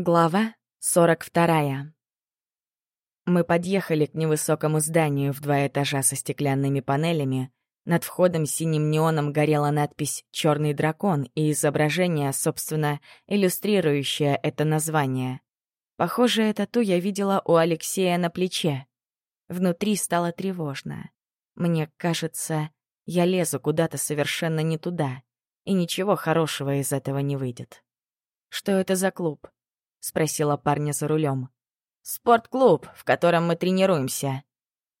Глава 42. Мы подъехали к невысокому зданию в два этажа со стеклянными панелями. Над входом синим неоном горела надпись «Черный дракон» и изображение, собственно, иллюстрирующее это название. Похоже, это ту я видела у Алексея на плече. Внутри стало тревожно. Мне кажется, я лезу куда-то совершенно не туда, и ничего хорошего из этого не выйдет. Что это за клуб? — спросила парня за рулем. «Спортклуб, в котором мы тренируемся».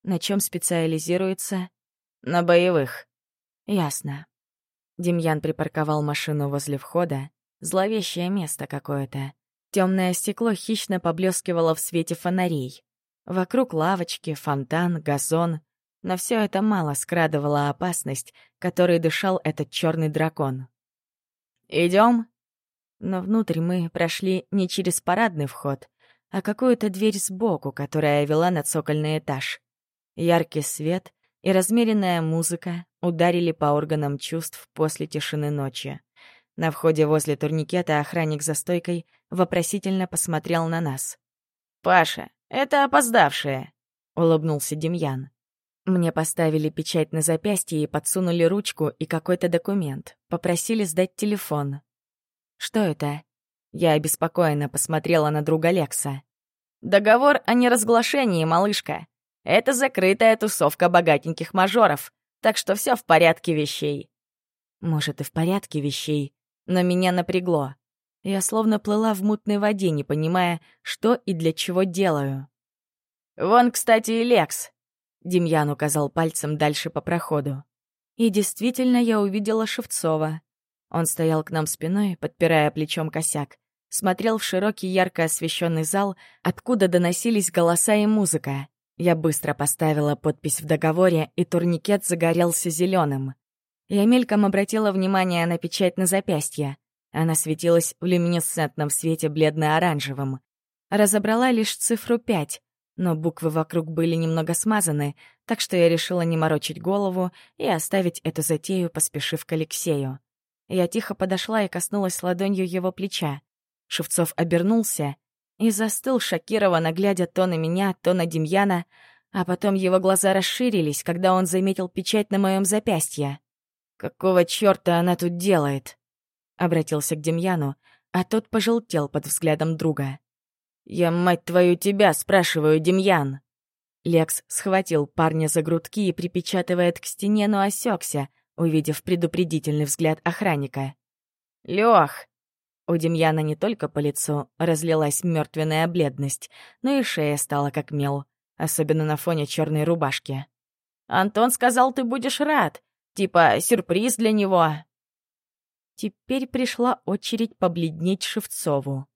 «На чем специализируется?» «На боевых». «Ясно». Демьян припарковал машину возле входа. Зловещее место какое-то. Темное стекло хищно поблескивало в свете фонарей. Вокруг лавочки, фонтан, газон. Но все это мало скрадывало опасность, которой дышал этот черный дракон. Идем? Но внутрь мы прошли не через парадный вход, а какую-то дверь сбоку, которая вела на цокольный этаж. Яркий свет и размеренная музыка ударили по органам чувств после тишины ночи. На входе возле турникета охранник за стойкой вопросительно посмотрел на нас. «Паша, это опоздавшие», — улыбнулся Демьян. Мне поставили печать на запястье и подсунули ручку и какой-то документ. Попросили сдать телефон. «Что это?» Я обеспокоенно посмотрела на друга Лекса. «Договор о неразглашении, малышка. Это закрытая тусовка богатеньких мажоров, так что все в порядке вещей». Может, и в порядке вещей, но меня напрягло. Я словно плыла в мутной воде, не понимая, что и для чего делаю. «Вон, кстати, и Лекс», — Демьян указал пальцем дальше по проходу. И действительно я увидела Шевцова. Он стоял к нам спиной, подпирая плечом косяк, смотрел в широкий ярко освещенный зал, откуда доносились голоса и музыка. Я быстро поставила подпись в договоре, и турникет загорелся зеленым. Я мельком обратила внимание на печать на запястье. Она светилась в люминесцентном свете бледно-оранжевым. Разобрала лишь цифру пять, но буквы вокруг были немного смазаны, так что я решила не морочить голову и оставить эту затею, поспешив к Алексею. Я тихо подошла и коснулась ладонью его плеча. Шевцов обернулся и застыл, шокированно глядя то на меня, то на Демьяна, а потом его глаза расширились, когда он заметил печать на моем запястье. «Какого чёрта она тут делает?» Обратился к Демьяну, а тот пожелтел под взглядом друга. «Я, мать твою, тебя спрашиваю, Демьян!» Лекс схватил парня за грудки и припечатывает к стене, но осекся, увидев предупредительный взгляд охранника. «Лёх!» У Демьяна не только по лицу разлилась мертвенная бледность, но и шея стала как мел, особенно на фоне черной рубашки. «Антон сказал, ты будешь рад. Типа сюрприз для него». Теперь пришла очередь побледнеть Шевцову.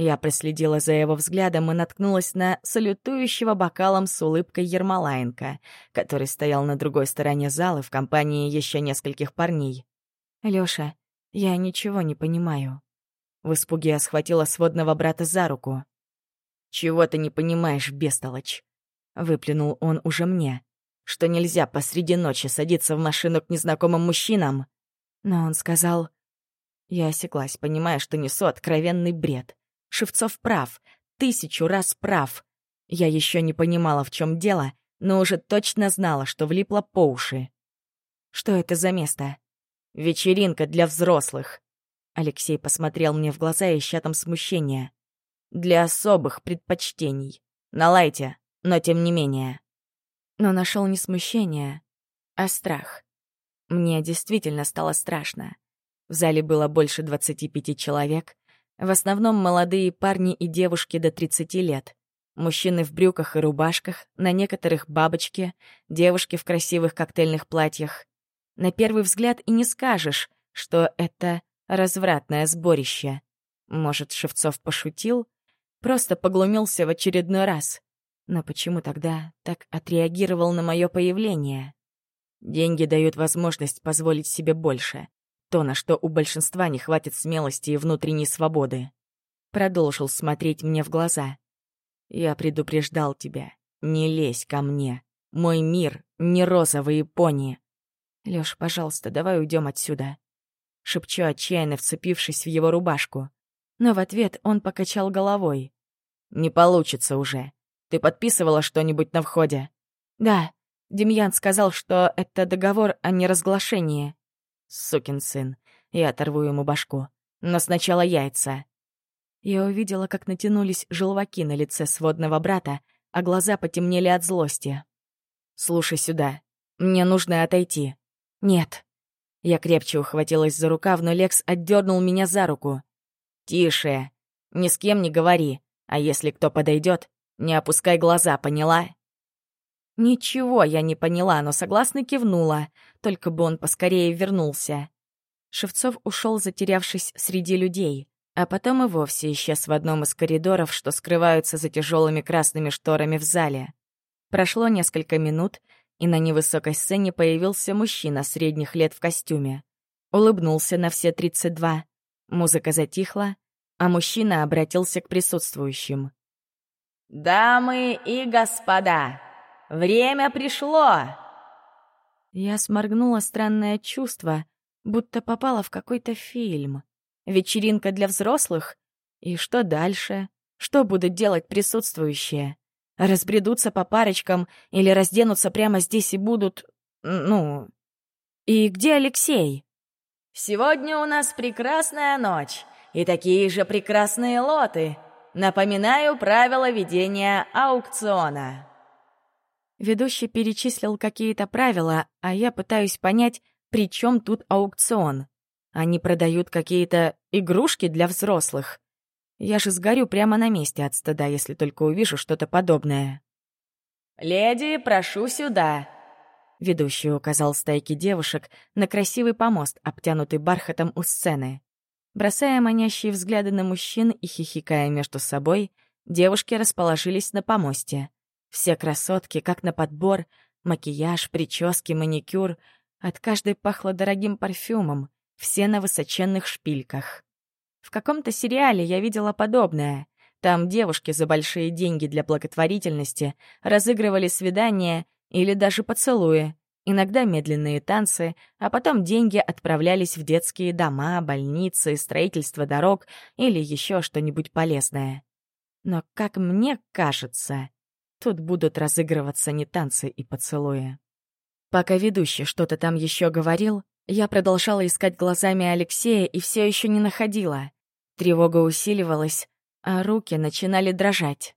Я проследила за его взглядом и наткнулась на салютующего бокалом с улыбкой Ермолаенко, который стоял на другой стороне зала в компании еще нескольких парней. «Лёша, я ничего не понимаю». В испуге я схватила сводного брата за руку. «Чего ты не понимаешь, бестолочь?» Выплюнул он уже мне. «Что нельзя посреди ночи садиться в машину к незнакомым мужчинам?» Но он сказал... Я осеклась, понимая, что несу откровенный бред. Шевцов прав, тысячу раз прав. Я еще не понимала, в чем дело, но уже точно знала, что влипла по уши. Что это за место? Вечеринка для взрослых. Алексей посмотрел мне в глаза, ища там смущения. Для особых предпочтений. Налайте, но тем не менее. Но нашел не смущение, а страх. Мне действительно стало страшно. В зале было больше двадцати пяти человек, в основном молодые парни и девушки до 30 лет. Мужчины в брюках и рубашках, на некоторых бабочки, девушки в красивых коктейльных платьях. На первый взгляд и не скажешь, что это развратное сборище. Может, Шевцов пошутил? Просто поглумился в очередной раз. Но почему тогда так отреагировал на мое появление? Деньги дают возможность позволить себе больше. То, на что у большинства не хватит смелости и внутренней свободы. Продолжил смотреть мне в глаза. «Я предупреждал тебя. Не лезь ко мне. Мой мир — не розовые пони. Лёш, пожалуйста, давай уйдем отсюда». Шепчу, отчаянно вцепившись в его рубашку. но в ответ он покачал головой. «Не получится уже. Ты подписывала что-нибудь на входе?» «Да. Демьян сказал, что это договор о неразглашении». «Сукин сын. Я оторву ему башку. Но сначала яйца». Я увидела, как натянулись желваки на лице сводного брата, а глаза потемнели от злости. «Слушай сюда. Мне нужно отойти». «Нет». Я крепче ухватилась за рукав, но Лекс отдернул меня за руку. «Тише. Ни с кем не говори. А если кто подойдет, не опускай глаза, поняла?» Ничего я не поняла, но согласно кивнула, только бы он поскорее вернулся. Шевцов ушел, затерявшись среди людей, а потом и вовсе исчез в одном из коридоров, что скрываются за тяжелыми красными шторами в зале. Прошло несколько минут, и на невысокой сцене появился мужчина средних лет в костюме. Улыбнулся на все 32, Музыка затихла, а мужчина обратился к присутствующим. «Дамы и господа, время пришло!» Я сморгнула странное чувство, будто попала в какой-то фильм. Вечеринка для взрослых? И что дальше? Что будут делать присутствующие? Разбредутся по парочкам или разденутся прямо здесь и будут... Ну... И где Алексей? Сегодня у нас прекрасная ночь и такие же прекрасные лоты. Напоминаю правила ведения аукциона. Ведущий перечислил какие-то правила, а я пытаюсь понять, при чем тут аукцион. Они продают какие-то игрушки для взрослых. Я же сгорю прямо на месте от стыда, если только увижу что-то подобное. «Леди, прошу сюда!» Ведущий указал стайки девушек на красивый помост, обтянутый бархатом у сцены. Бросая манящие взгляды на мужчин и хихикая между собой, девушки расположились на помосте. Все красотки, как на подбор, макияж, прически, маникюр. От каждой пахло дорогим парфюмом, все на высоченных шпильках. В каком-то сериале я видела подобное. Там девушки за большие деньги для благотворительности разыгрывали свидания или даже поцелуи, иногда медленные танцы, а потом деньги отправлялись в детские дома, больницы, строительство дорог или еще что-нибудь полезное. Но, как мне кажется, тут будут разыгрываться не танцы и поцелуи. Пока ведущий что-то там еще говорил, я продолжала искать глазами Алексея и все еще не находила. Тревога усиливалась, а руки начинали дрожать.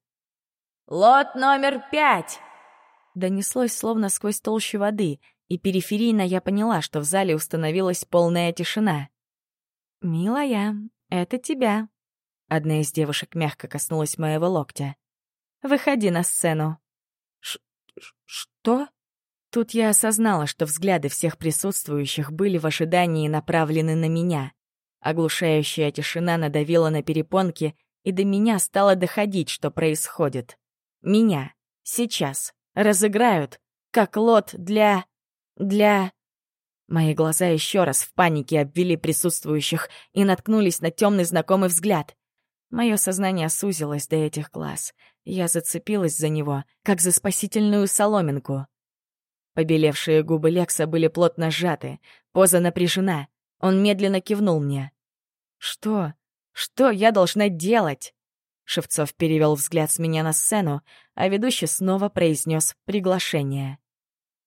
«Лот номер пять!» донеслось словно сквозь толщу воды, и периферийно я поняла, что в зале установилась полная тишина. «Милая, это тебя». Одна из девушек мягко коснулась моего локтя. «Выходи на сцену». Ш «Что?» Тут я осознала, что взгляды всех присутствующих были в ожидании направлены на меня. Оглушающая тишина надавила на перепонки, и до меня стало доходить, что происходит. Меня. Сейчас разыграют, как лот для... для... Мои глаза еще раз в панике обвели присутствующих и наткнулись на темный знакомый взгляд. Мое сознание сузилось до этих глаз. Я зацепилась за него, как за спасительную соломинку. Побелевшие губы Лекса были плотно сжаты, поза напряжена. Он медленно кивнул мне. «Что? Что я должна делать?» Шевцов перевел взгляд с меня на сцену, а ведущий снова произнес приглашение.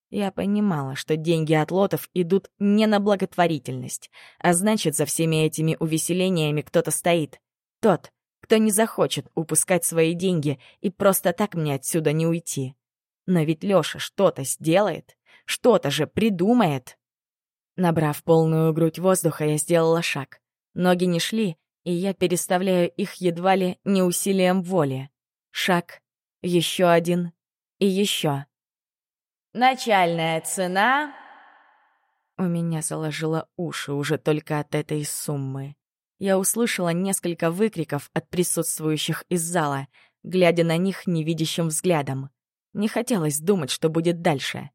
Я понимала, что деньги от лотов идут не на благотворительность, а значит, за всеми этими увеселениями кто-то стоит. Тот, кто не захочет упускать свои деньги и просто так мне отсюда не уйти. Но ведь Лёша что-то сделает, что-то же придумает. Набрав полную грудь воздуха, я сделала шаг. Ноги не шли, и я переставляю их едва ли не усилием воли. Шаг, еще один и еще. Начальная цена... У меня заложило уши уже только от этой суммы. Я услышала несколько выкриков от присутствующих из зала, глядя на них невидящим взглядом. Не хотелось думать, что будет дальше.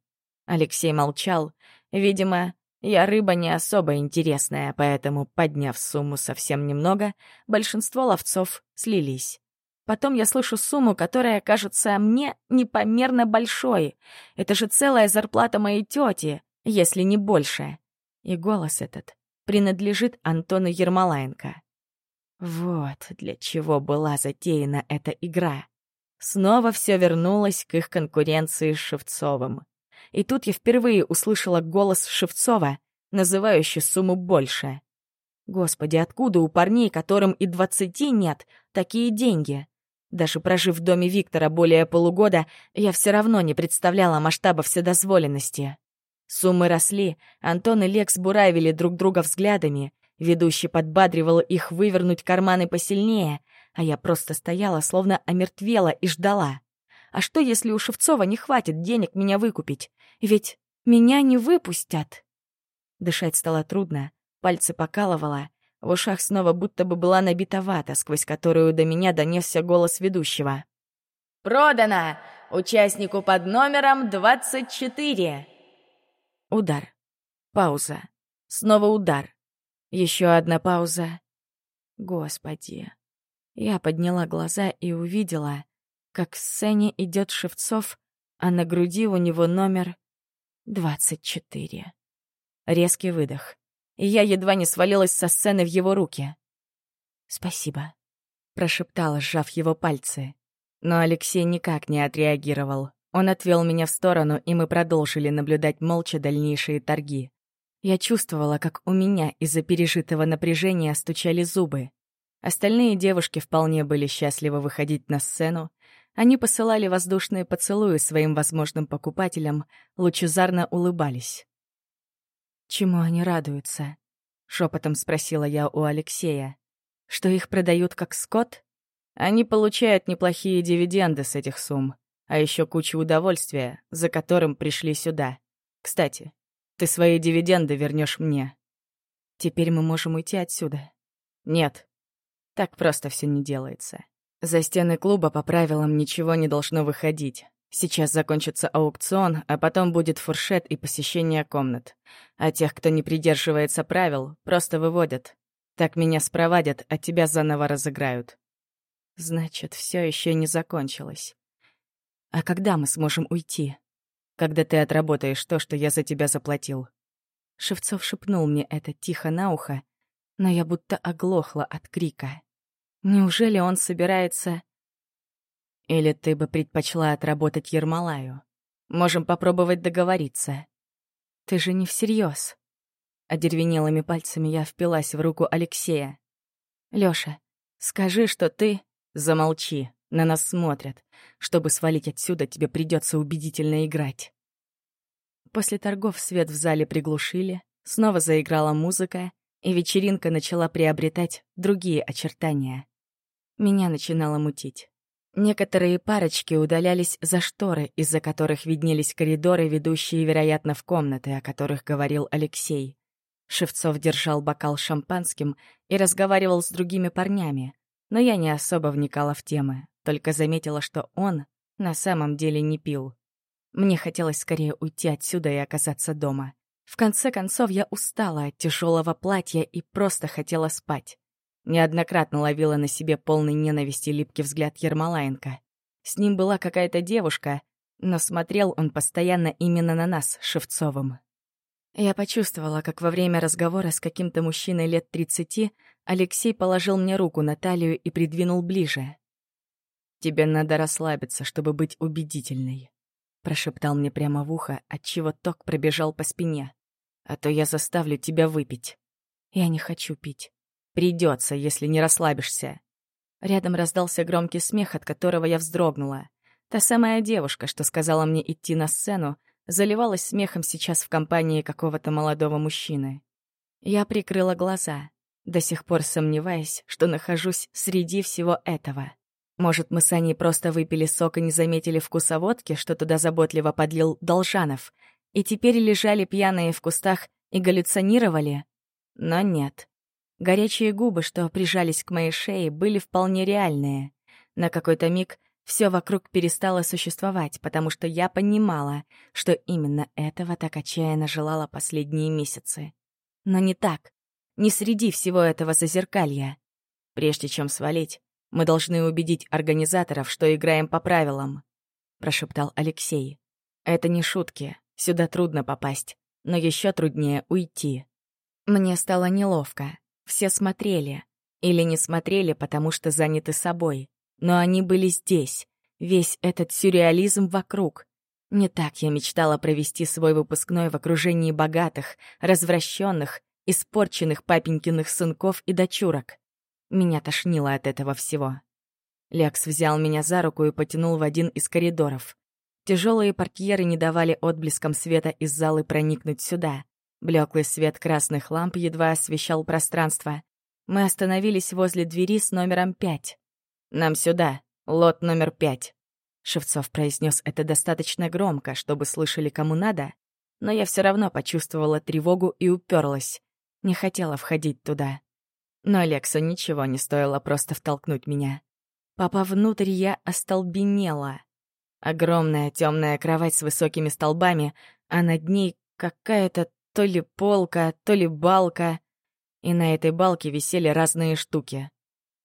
Алексей молчал. Видимо, я рыба не особо интересная, поэтому, подняв сумму совсем немного, большинство ловцов слились. Потом я слышу сумму, которая кажется мне непомерно большой. Это же целая зарплата моей тети, если не больше. И голос этот принадлежит Антону Ермолаенко. Вот для чего была затеяна эта игра. Снова все вернулось к их конкуренции с Шевцовым. И тут я впервые услышала голос Шевцова, называющий сумму больше. Господи, откуда у парней, которым и двадцати нет, такие деньги? Даже прожив в доме Виктора более полугода, я все равно не представляла масштаба вседозволенности. Суммы росли, Антон и Лекс буравили друг друга взглядами, Ведущий подбадривал их вывернуть карманы посильнее, а я просто стояла, словно омертвела и ждала. А что, если у Шевцова не хватит денег меня выкупить? Ведь меня не выпустят. Дышать стало трудно, пальцы покалывало, в ушах снова будто бы была набита вата, сквозь которую до меня донесся голос ведущего. «Продано! Участнику под номером 24!» Удар. Пауза. Снова удар. Еще одна пауза. Господи. Я подняла глаза и увидела, как к сцене идет Шевцов, а на груди у него номер 24. Резкий выдох. Я едва не свалилась со сцены в его руки. «Спасибо», — прошептала, сжав его пальцы. Но Алексей никак не отреагировал. Он отвел меня в сторону, и мы продолжили наблюдать молча дальнейшие торги. Я чувствовала, как у меня из-за пережитого напряжения стучали зубы. Остальные девушки вполне были счастливы выходить на сцену. Они посылали воздушные поцелуи своим возможным покупателям, лучезарно улыбались. «Чему они радуются?» — шепотом спросила я у Алексея. «Что их продают как скот?» «Они получают неплохие дивиденды с этих сумм, а еще кучу удовольствия, за которым пришли сюда. Кстати, ты свои дивиденды вернешь мне. Теперь мы можем уйти отсюда. Нет. Так просто все не делается. За стены клуба по правилам ничего не должно выходить. Сейчас закончится аукцион, а потом будет фуршет и посещение комнат. А тех, кто не придерживается правил, просто выводят. Так меня спровадят, а тебя заново разыграют. Значит, все еще не закончилось. А когда мы сможем уйти? когда ты отработаешь то, что я за тебя заплатил». Шевцов шепнул мне это тихо на ухо, но я будто оглохла от крика. Неужели он собирается... Или ты бы предпочла отработать Ермолаю? Можем попробовать договориться. Ты же не всерьез. Одервенелыми пальцами я впилась в руку Алексея. Лёша, скажи, что ты... Замолчи. На нас смотрят. Чтобы свалить отсюда, тебе придется убедительно играть. После торгов свет в зале приглушили, снова заиграла музыка, и вечеринка начала приобретать другие очертания. Меня начинало мутить. Некоторые парочки удалялись за шторы, из-за которых виднелись коридоры, ведущие, вероятно, в комнаты, о которых говорил Алексей. Шевцов держал бокал шампанским и разговаривал с другими парнями, но я не особо вникала в темы, только заметила, что он на самом деле не пил. Мне хотелось скорее уйти отсюда и оказаться дома. В конце концов, я устала от тяжелого платья и просто хотела спать. Неоднократно ловила на себе полный ненависти липкий взгляд Ермолаенко. С ним была какая-то девушка, но смотрел он постоянно именно на нас, Шевцовым. Я почувствовала, как во время разговора с каким-то мужчиной лет тридцати Алексей положил мне руку на талию и придвинул ближе. «Тебе надо расслабиться, чтобы быть убедительной», — прошептал мне прямо в ухо, отчего ток пробежал по спине. «А то я заставлю тебя выпить». «Я не хочу пить. Придется, если не расслабишься». Рядом раздался громкий смех, от которого я вздрогнула. Та самая девушка, что сказала мне идти на сцену, заливалась смехом сейчас в компании какого-то молодого мужчины. Я прикрыла глаза, до сих пор сомневаясь, что нахожусь среди всего этого. Может, мы с Аней просто выпили сок и не заметили вкуса водки, что туда заботливо подлил Должанов, и теперь лежали пьяные в кустах и галлюцинировали? Но нет. Горячие губы, что прижались к моей шее, были вполне реальные. На какой-то миг все вокруг перестало существовать, потому что я понимала, что именно этого так отчаянно желала последние месяцы. Но не так. Не среди всего этого зазеркалья. Прежде чем свалить, мы должны убедить организаторов, что играем по правилам», — прошептал Алексей. «Это не шутки. Сюда трудно попасть, но еще труднее уйти». Мне стало неловко. Все смотрели. Или не смотрели, потому что заняты собой. Но они были здесь. Весь этот сюрреализм вокруг. Не так я мечтала провести свой выпускной в окружении богатых, развращенных, испорченных папенькиных сынков и дочурок. Меня тошнило от этого всего. Лекс взял меня за руку и потянул в один из коридоров. Тяжелые портьеры не давали отблескам света из залы проникнуть сюда. Блеклый свет красных ламп едва освещал пространство. Мы остановились возле двери с номером пять. «Нам сюда, лот номер пять». Шевцов произнес это достаточно громко, чтобы слышали кому надо, но я все равно почувствовала тревогу и уперлась. Не хотела входить туда. Но Лексу ничего не стоило просто втолкнуть меня. Папа внутрь я остолбенела. Огромная темная кровать с высокими столбами, а над ней какая-то то ли полка, то ли балка. И на этой балке висели разные штуки.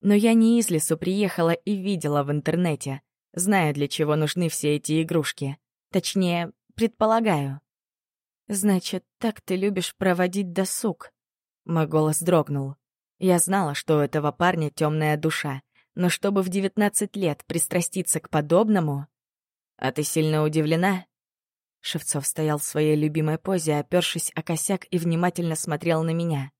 Но я не из лесу приехала и видела в интернете, зная, для чего нужны все эти игрушки. Точнее, предполагаю. «Значит, так ты любишь проводить досуг?» Мой голос дрогнул. Я знала, что у этого парня темная душа, но чтобы в девятнадцать лет пристраститься к подобному... «А ты сильно удивлена?» Шевцов стоял в своей любимой позе, опершись о косяк и внимательно смотрел на меня.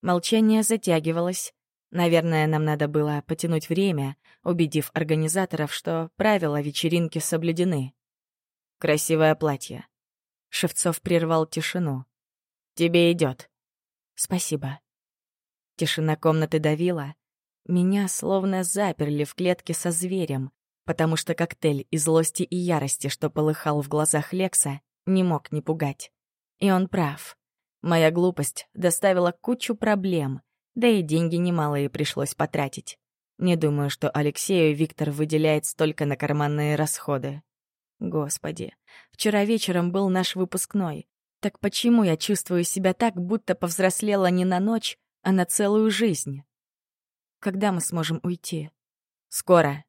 Молчание затягивалось. Наверное, нам надо было потянуть время, убедив организаторов, что правила вечеринки соблюдены. «Красивое платье». Шевцов прервал тишину. «Тебе идет. «Спасибо». Тишина комнаты давила. Меня словно заперли в клетке со зверем, потому что коктейль из злости и ярости, что полыхал в глазах Лекса, не мог не пугать. И он прав. Моя глупость доставила кучу проблем, да и деньги немалые пришлось потратить. Не думаю, что Алексею Виктор выделяет столько на карманные расходы. Господи, вчера вечером был наш выпускной. Так почему я чувствую себя так, будто повзрослела не на ночь, а на целую жизнь? Когда мы сможем уйти? Скоро,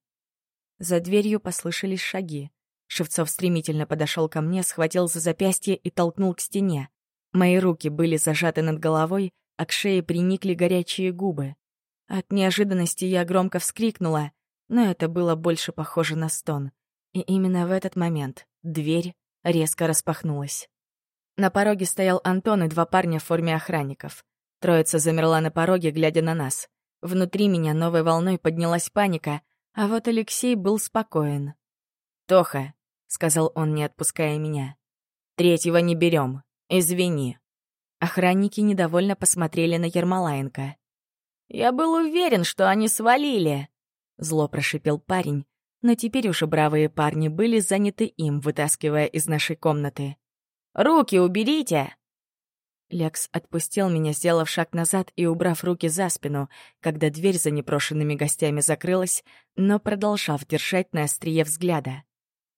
за дверью послышались шаги. Шевцов стремительно подошел ко мне, схватил за запястье и толкнул к стене. Мои руки были зажаты над головой, а к шее приникли горячие губы. От неожиданности я громко вскрикнула, но это было больше похоже на стон. И именно в этот момент дверь резко распахнулась. На пороге стоял Антон и два парня в форме охранников. Троица замерла на пороге, глядя на нас. Внутри меня новой волной поднялась паника — а вот Алексей был спокоен. «Тоха», — сказал он, не отпуская меня, — «третьего не берем. Извини». Охранники недовольно посмотрели на Ермолаенко. «Я был уверен, что они свалили», — зло прошипел парень, но теперь уже бравые парни были заняты им, вытаскивая из нашей комнаты. «Руки уберите!» Лекс отпустил меня, сделав шаг назад и убрав руки за спину, когда дверь за непрошенными гостями закрылась, но продолжав держать на острие взгляда.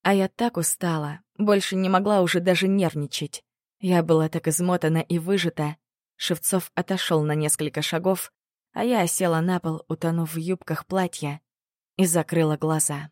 А я так устала, больше не могла уже даже нервничать. Я была так измотана и выжата. Шевцов отошел на несколько шагов, а я осела на пол, утонув в юбках платья, и закрыла глаза.